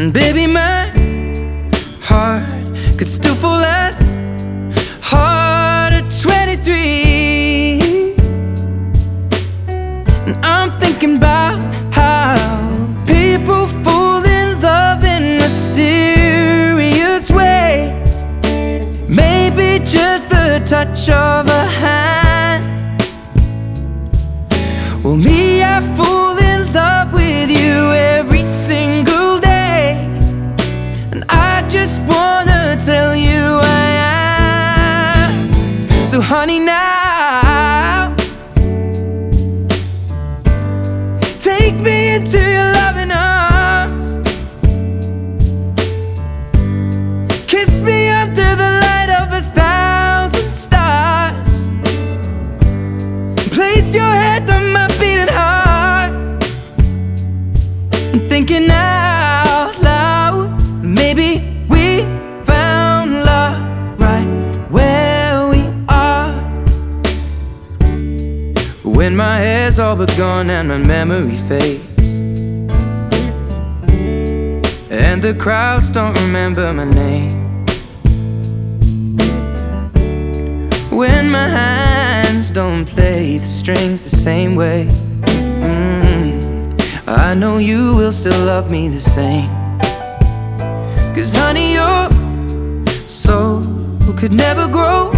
And baby, my heart could still fall as hard at 23. Your head on my beating heart. I'm thinking out loud. Maybe we found love right where we are. When my hair's all but gone and my memory fades. And the crowds don't remember my name. When my don't play the strings the same way. Mm, I know you will still love me the same. Cause honey, your soul could never grow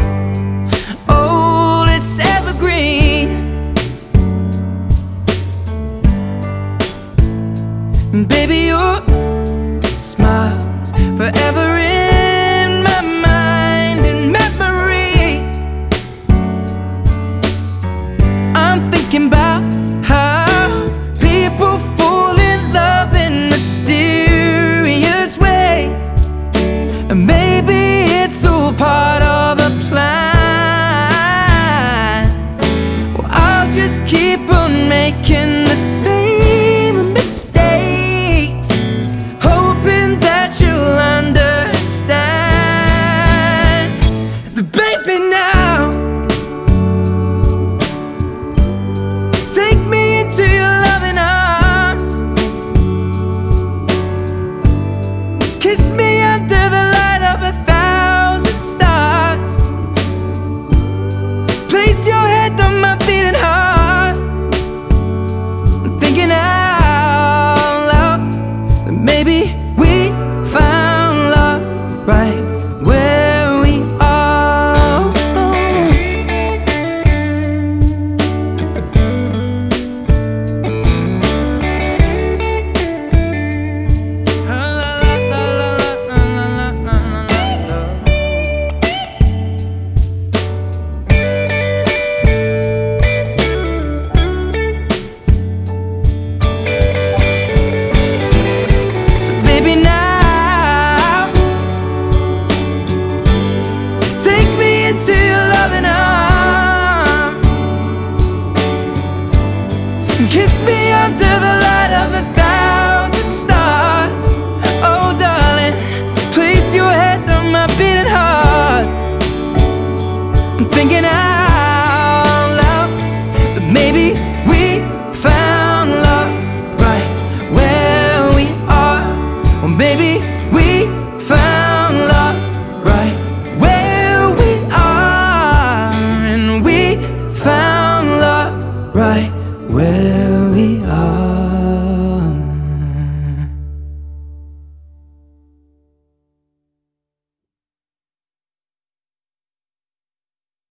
part of a plan. Well, I'll just keep on making the same mistakes, hoping that you'll understand. The baby, now. Right Kiss me